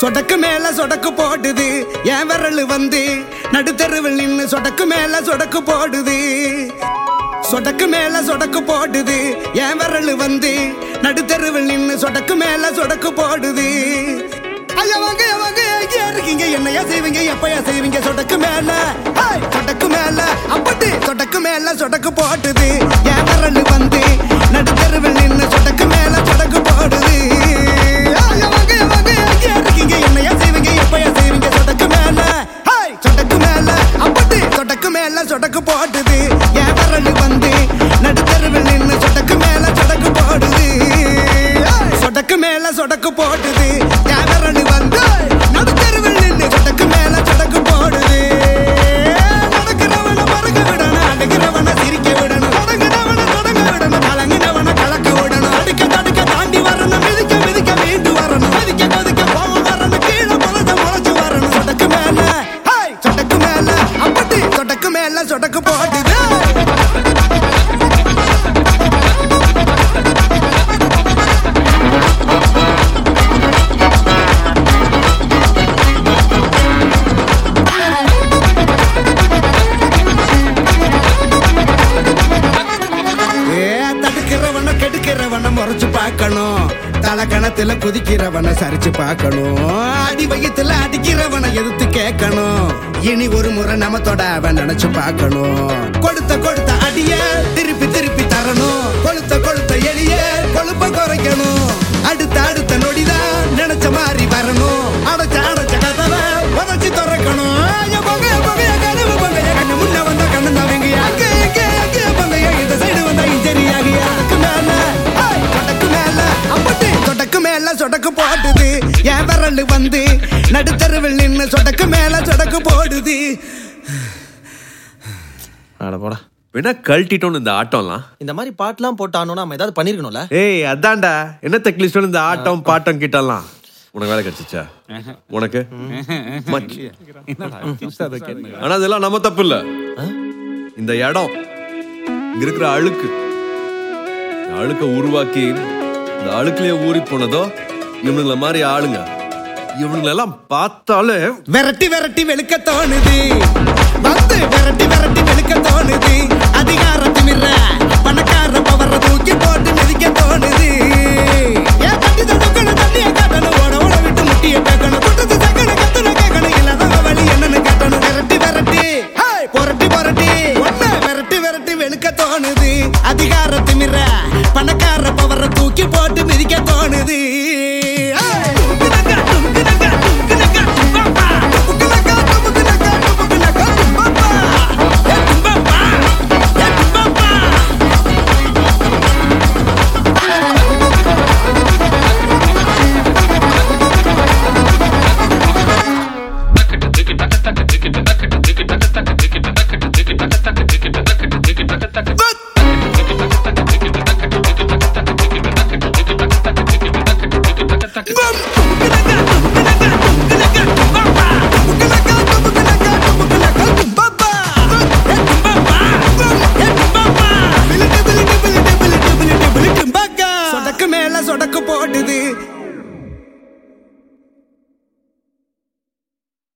சொடக்கு மேல சொடக்கு போடுது. என் விரல் வந்து நடுத்தருவில் நின்று சொடக்கு மேல சொடக்கு போடுது. சொடக்கு மேல சொடக்கு போடுது. என் விரல் வந்து நடுத்தருவில் நின்று சொடக்கு மேல சொடக்கு போடுது. ஐயா வாங்க ஐயா இருக்கீங்க. என்னையா செய்வீங்க? எப்பயா செய்வீங்க? சொடக்கு மேல. சொடக்கு மேல. அப்படி சொடக்கு மேல சொடக்கு போட்டுது என் விரல் சொடக்கு போட்டுது என் விரல் வந்து நடுத்தருவில் நின்று சொடக்கு மேல சொடக்கு போடுது. சொடக்கு மேல சொடக்கு போட்டுது தடுக்கிறவன முறைச்சு பார்க்கணும். தலக்கணத்துல குதிக்கிறவன சரிச்சு பார்க்கணும். அடி வயித்துல அடிக்கிறவன எதிர்த்து கேட்கணும். இனி ஒரு முறை நம்ம தொட அவன் நினைச்சு பார்க்கணும். கொடுத்த கொடுத்த அடிய திருப்பி திருப்பி தரணும். கொடுத்த விரல் வந்து நடுத்தருவில் நின்னு சொடக்கு மேல சொடக்கு போடுது. அட போடா. வேணா கழட்டிட்டோன்னு இந்த ஆட்டம்லாம். இந்த மாதிரி பாட்டுலாம் போட்டானோன்னா நம்ம ஏதாவது பண்ணிருக்கணும்ல? ஏய் அதான்டா. என்ன தெக்லிஸ்டோன்னு இந்த ஆட்டம் பாட்டம் கிட்டலாம்? உனக்கு வேலை கிடைச்சிச்சா? உனக்கு. ஆனா இதெல்லாம் நம்ம தப்பு இல்ல. இந்த இடம் இங்க இருக்கிற அழுக்கு. அழுக்க உருவாக்கி இந்த அழுக்குலயே ஊறி போனதோ இவனுங்கள மாதிரி ஆளுங்க. இவங்களெல்லாம் பார்த்தாலே விரட்டி விரட்டி வெளுக்க தோணுது. வந்து விரட்டி விரட்டி வெளுக்க தோணுது. அதிகாரத்திமிர தொடக்க போடுது.